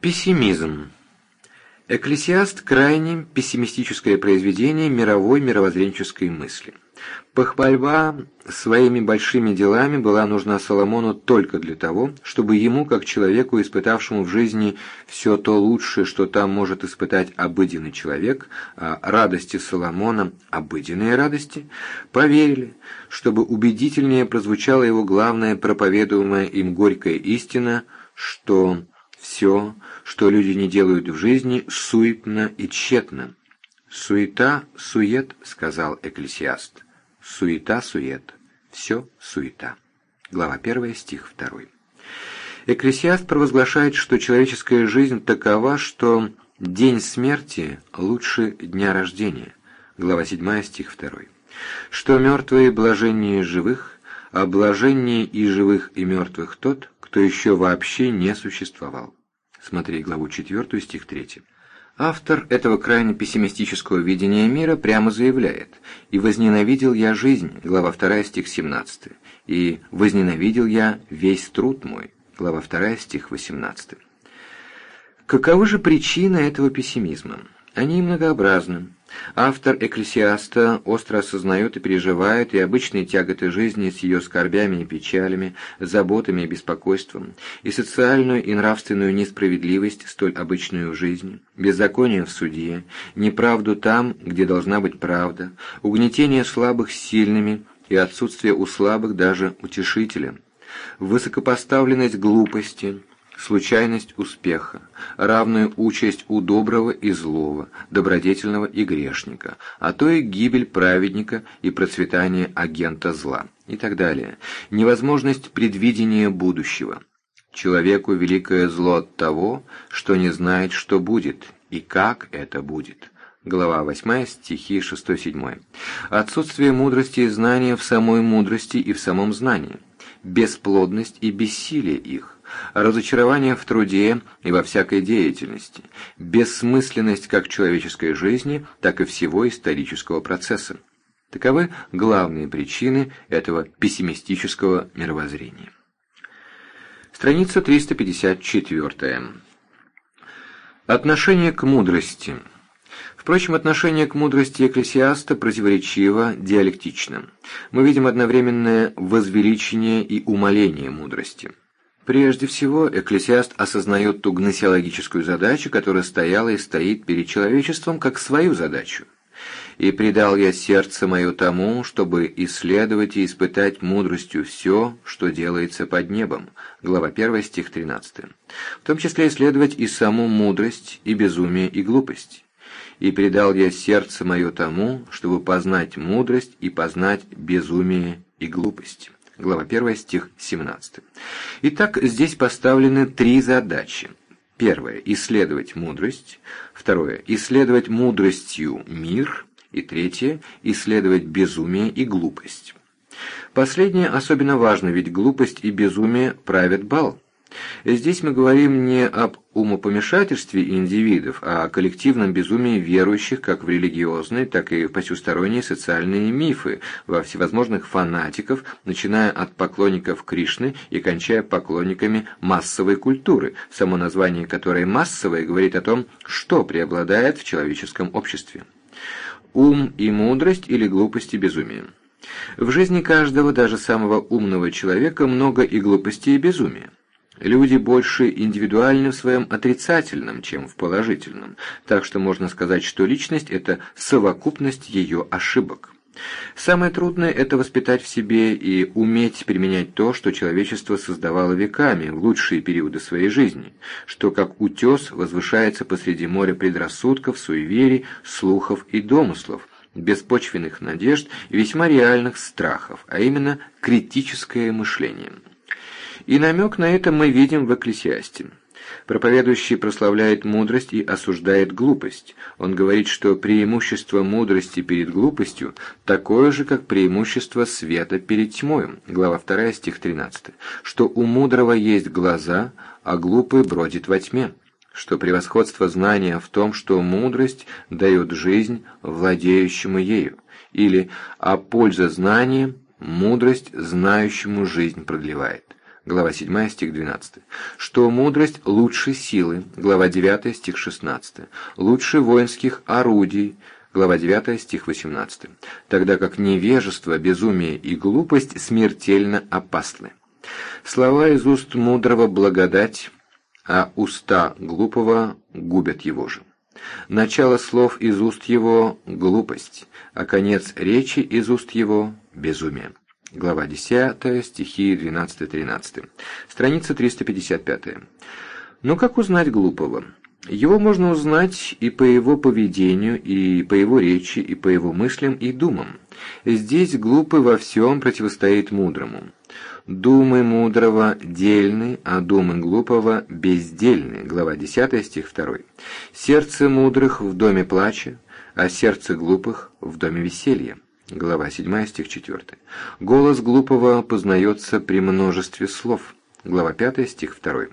Пессимизм. Экклесиаст – крайне пессимистическое произведение мировой мировоззренческой мысли. Похвальба своими большими делами была нужна Соломону только для того, чтобы ему, как человеку, испытавшему в жизни все то лучшее, что там может испытать обыденный человек, а радости Соломона – обыденные радости, поверили, чтобы убедительнее прозвучала его главная проповедуемая им горькая истина, что все, что люди не делают в жизни, суетно и тщетно. «Суета, сует», — сказал экклесиаст. «Суета, сует. Все суета». Глава 1, стих 2. Экклесиаст провозглашает, что человеческая жизнь такова, что день смерти лучше дня рождения. Глава 7, стих 2. Что мертвые блаженнее живых, а блаженнее и живых и мертвых тот, кто еще вообще не существовал. Смотри главу 4, стих 3. Автор этого крайне пессимистического видения мира прямо заявляет «И возненавидел я жизнь» глава 2, стих 17, «И возненавидел я весь труд мой» глава 2, стих 18. Каковы же причины этого пессимизма? Они многообразны. Автор «Экклесиаста» остро осознает и переживает и обычные тяготы жизни с ее скорбями и печалями, заботами и беспокойством, и социальную и нравственную несправедливость, столь обычную в жизни, беззаконие в суде, неправду там, где должна быть правда, угнетение слабых сильными и отсутствие у слабых даже утешителя, высокопоставленность глупости – случайность успеха, равную участь у доброго и злого, добродетельного и грешника, а то и гибель праведника и процветание агента зла и так далее, невозможность предвидения будущего. Человеку великое зло от того, что не знает, что будет и как это будет. Глава 8, стихи 6-7. Отсутствие мудрости и знания в самой мудрости и в самом знании. Бесплодность и бессилие их разочарование в труде и во всякой деятельности, бессмысленность как человеческой жизни, так и всего исторического процесса. Таковы главные причины этого пессимистического мировоззрения. Страница 354. Отношение к мудрости. Впрочем, отношение к мудрости экклесиаста противоречиво, диалектично. Мы видим одновременное возвеличение и умаление мудрости. Прежде всего, экклесиаст осознает ту гносеологическую задачу, которая стояла и стоит перед человечеством как свою задачу. «И предал я сердце мое тому, чтобы исследовать и испытать мудростью все, что делается под небом». Глава 1, стих 13. В том числе исследовать и саму мудрость, и безумие, и глупость. «И предал я сердце мое тому, чтобы познать мудрость и познать безумие и глупость» глава 1, стих 17. Итак, здесь поставлены три задачи. Первое – исследовать мудрость. Второе – исследовать мудростью мир. И третье – исследовать безумие и глупость. Последнее особенно важно, ведь глупость и безумие правят бал. Здесь мы говорим не об умопомешательстве индивидов, а о коллективном безумии верующих как в религиозные, так и в потусторонние социальные мифы, во всевозможных фанатиков, начиная от поклонников Кришны и кончая поклонниками массовой культуры, само название которой «массовое» говорит о том, что преобладает в человеческом обществе. Ум и мудрость или глупость и безумие. В жизни каждого, даже самого умного человека, много и глупости, и безумия. Люди больше индивидуальны в своем отрицательном, чем в положительном, так что можно сказать, что личность – это совокупность ее ошибок. Самое трудное – это воспитать в себе и уметь применять то, что человечество создавало веками в лучшие периоды своей жизни, что как утес возвышается посреди моря предрассудков, суеверий, слухов и домыслов, беспочвенных надежд и весьма реальных страхов, а именно критическое мышление. И намек на это мы видим в Экклесиасте. Проповедующий прославляет мудрость и осуждает глупость. Он говорит, что преимущество мудрости перед глупостью такое же, как преимущество света перед тьмой. Глава 2, стих 13. Что у мудрого есть глаза, а глупый бродит во тьме. Что превосходство знания в том, что мудрость дает жизнь владеющему ею. Или «а польза знания, мудрость знающему жизнь продлевает» глава 7, стих 12, что мудрость лучше силы, глава 9, стих 16, лучше воинских орудий, глава 9, стих 18, тогда как невежество, безумие и глупость смертельно опасны. Слова из уст мудрого благодать, а уста глупого губят его же. Начало слов из уст его – глупость, а конец речи из уст его – безумие. Глава 10, стихи 12-13. Страница 355. Но как узнать глупого? Его можно узнать и по его поведению, и по его речи, и по его мыслям и думам. Здесь глупый во всем противостоит мудрому. Думы мудрого дельны, а думы глупого бездельны. Глава 10, стих 2. Сердце мудрых в доме плача, а сердце глупых в доме веселья. Глава 7, стих 4. Голос глупого познается при множестве слов. Глава 5, стих 2.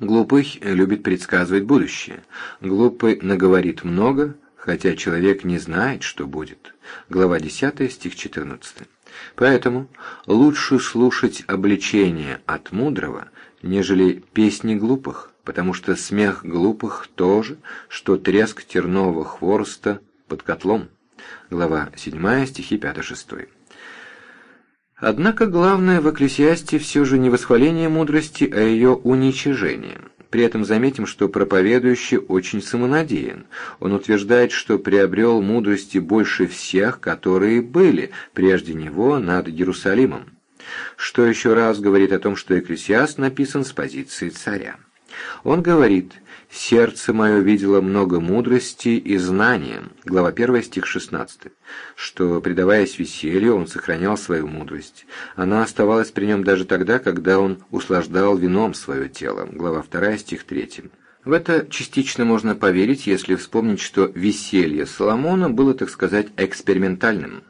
Глупый любит предсказывать будущее. Глупый наговорит много, хотя человек не знает, что будет. Глава 10, стих 14. Поэтому лучше слушать обличение от мудрого, нежели песни глупых, потому что смех глупых тоже, что треск тернового хвороста под котлом глава 7, стихи 5-6. Однако главное в Экклесиасте все же не восхваление мудрости, а ее уничижение. При этом заметим, что проповедующий очень самонадеян. Он утверждает, что приобрел мудрости больше всех, которые были прежде него над Иерусалимом. Что еще раз говорит о том, что Экклесиаст написан с позиции царя. Он говорит «Сердце мое видело много мудрости и знания» глава 1 стих 16, что, предаваясь веселью, он сохранял свою мудрость. Она оставалась при нем даже тогда, когда он услаждал вином свое тело глава 2 стих 3. В это частично можно поверить, если вспомнить, что веселье Соломона было, так сказать, экспериментальным.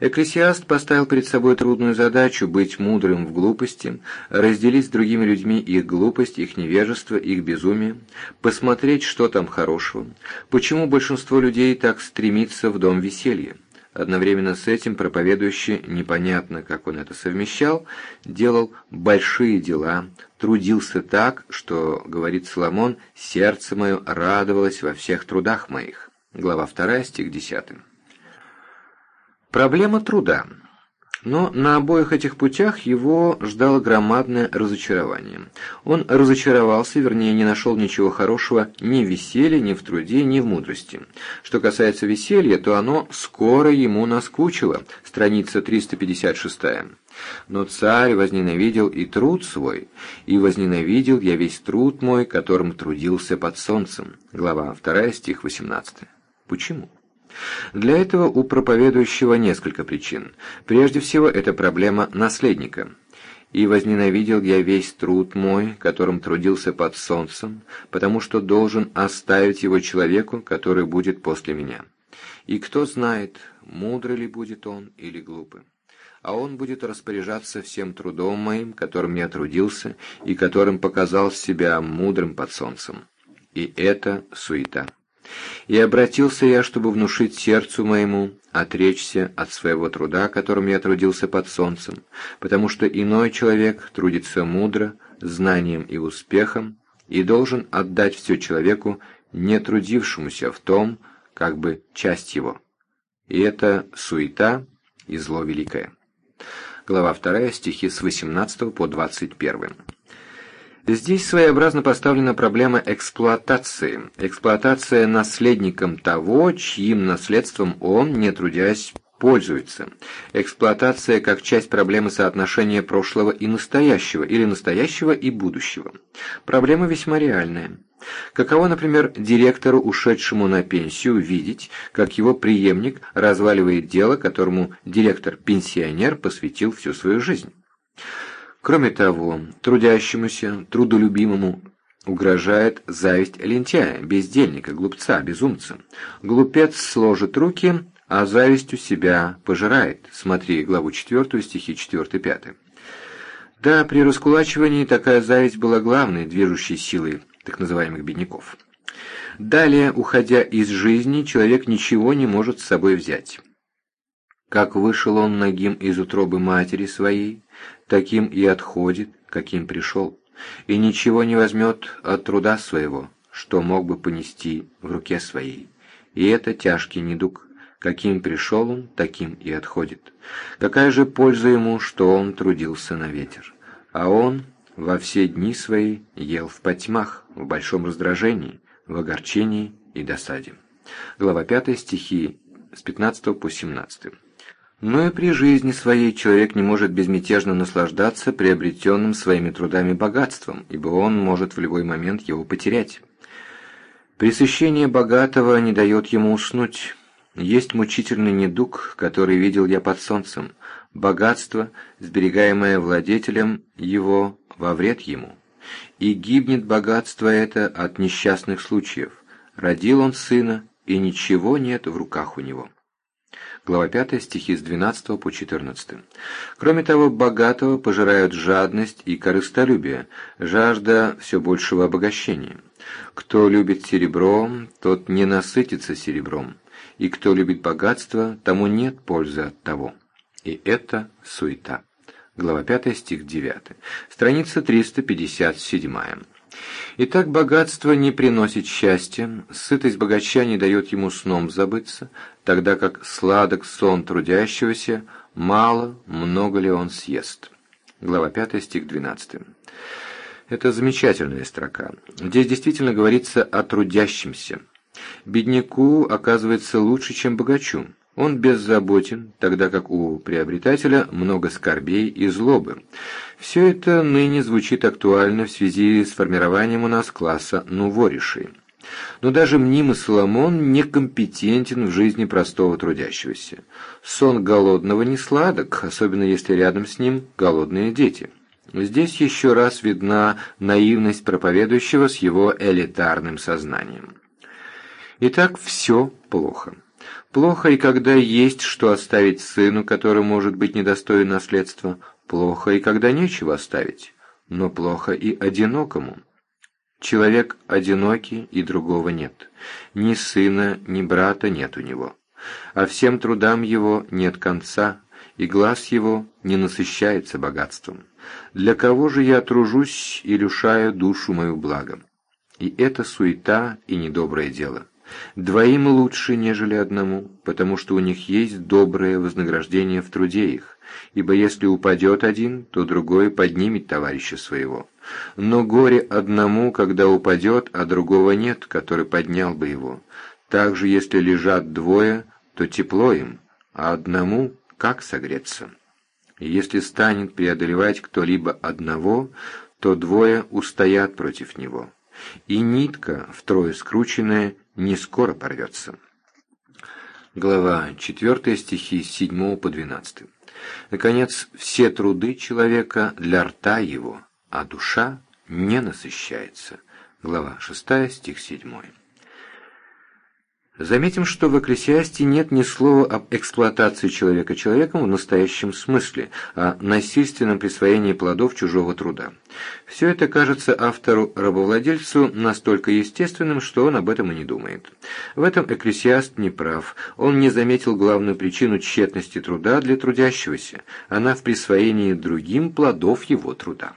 Экклесиаст поставил перед собой трудную задачу быть мудрым в глупости, разделить с другими людьми их глупость, их невежество, их безумие, посмотреть, что там хорошего, почему большинство людей так стремится в дом веселья. Одновременно с этим проповедующий, непонятно, как он это совмещал, делал большие дела, трудился так, что, говорит Соломон, «сердце мое радовалось во всех трудах моих». Глава 2, стих 10. Проблема труда. Но на обоих этих путях его ждало громадное разочарование. Он разочаровался, вернее, не нашел ничего хорошего ни в веселье, ни в труде, ни в мудрости. Что касается веселья, то оно скоро ему наскучило. Страница 356. Но царь возненавидел и труд свой, и возненавидел я весь труд мой, которым трудился под солнцем. Глава 2, стих 18. Почему? Для этого у проповедующего несколько причин. Прежде всего, это проблема наследника. «И возненавидел я весь труд мой, которым трудился под солнцем, потому что должен оставить его человеку, который будет после меня. И кто знает, мудрый ли будет он или глупый. А он будет распоряжаться всем трудом моим, которым я трудился, и которым показал себя мудрым под солнцем. И это суета». И обратился я, чтобы внушить сердцу моему, отречься от своего труда, которым я трудился под солнцем, потому что иной человек трудится мудро, знанием и успехом, и должен отдать все человеку, не трудившемуся в том, как бы часть его. И это суета и зло великое. Глава 2, стихи с 18 по 21. Здесь своеобразно поставлена проблема эксплуатации. Эксплуатация наследником того, чьим наследством он, не трудясь, пользуется. Эксплуатация как часть проблемы соотношения прошлого и настоящего, или настоящего и будущего. Проблема весьма реальная. Каково, например, директору, ушедшему на пенсию, видеть, как его преемник разваливает дело, которому директор-пенсионер посвятил всю свою жизнь? Кроме того, трудящемуся, трудолюбимому угрожает зависть лентяя, бездельника, глупца, безумца. Глупец сложит руки, а завистью себя пожирает. Смотри главу 4, стихи 4-5. Да, при раскулачивании такая зависть была главной движущей силой так называемых бедняков. Далее, уходя из жизни, человек ничего не может с собой взять. Как вышел он нагим из утробы матери своей, таким и отходит, каким пришел, и ничего не возьмет от труда своего, что мог бы понести в руке своей. И это тяжкий недуг. Каким пришел он, таким и отходит. Какая же польза ему, что он трудился на ветер? А он во все дни свои ел в потьмах, в большом раздражении, в огорчении и досаде. Глава 5 стихи с 15 по 17. Но и при жизни своей человек не может безмятежно наслаждаться приобретенным своими трудами богатством, ибо он может в любой момент его потерять. Пресыщение богатого не дает ему уснуть. Есть мучительный недуг, который видел я под солнцем, богатство, сберегаемое владетелем его во вред ему. И гибнет богатство это от несчастных случаев. Родил он сына, и ничего нет в руках у него. Глава 5, стихи с 12 по 14. Кроме того, богатого пожирают жадность и корыстолюбие, жажда все большего обогащения. Кто любит серебро, тот не насытится серебром, и кто любит богатство, тому нет пользы от того. И это суета. Глава 5, стих 9. Страница 357. Итак, богатство не приносит счастья, сытость богача не дает ему сном забыться, тогда как сладок сон трудящегося, мало, много ли он съест. Глава 5, стих 12. Это замечательная строка. Здесь действительно говорится о трудящемся. Бедняку оказывается лучше, чем богачу. Он беззаботен, тогда как у приобретателя много скорбей и злобы. Все это ныне звучит актуально в связи с формированием у нас класса нуворишей. Но даже мнимый Соломон некомпетентен в жизни простого трудящегося. Сон голодного не сладок, особенно если рядом с ним голодные дети. Здесь еще раз видна наивность проповедующего с его элитарным сознанием. Итак, все плохо. Плохо и когда есть что оставить сыну, который может быть недостоин наследства. Плохо и когда нечего оставить. Но плохо и одинокому. Человек одинокий, и другого нет. Ни сына, ни брата нет у него. А всем трудам его нет конца, и глаз его не насыщается богатством. Для кого же я тружусь и лишаю душу мою благом? И это суета и недоброе дело. Двоим лучше, нежели одному, потому что у них есть доброе вознаграждение в труде их, ибо если упадет один, то другой поднимет товарища своего. Но горе одному, когда упадет, а другого нет, который поднял бы его. Также, если лежат двое, то тепло им, а одному как согреться? Если станет преодолевать кто-либо одного, то двое устоят против него. И нитка, втрое скрученная, не скоро порвется. Глава 4 стихи с 7 по 12. Наконец, все труды человека для рта его, а душа не насыщается. Глава 6 стих 7. Заметим, что в «Экклесиасте» нет ни слова об эксплуатации человека человеком в настоящем смысле, о насильственном присвоении плодов чужого труда. Все это кажется автору-рабовладельцу настолько естественным, что он об этом и не думает. В этом «Экклесиаст» не прав. Он не заметил главную причину тщетности труда для трудящегося. Она в присвоении другим плодов его труда.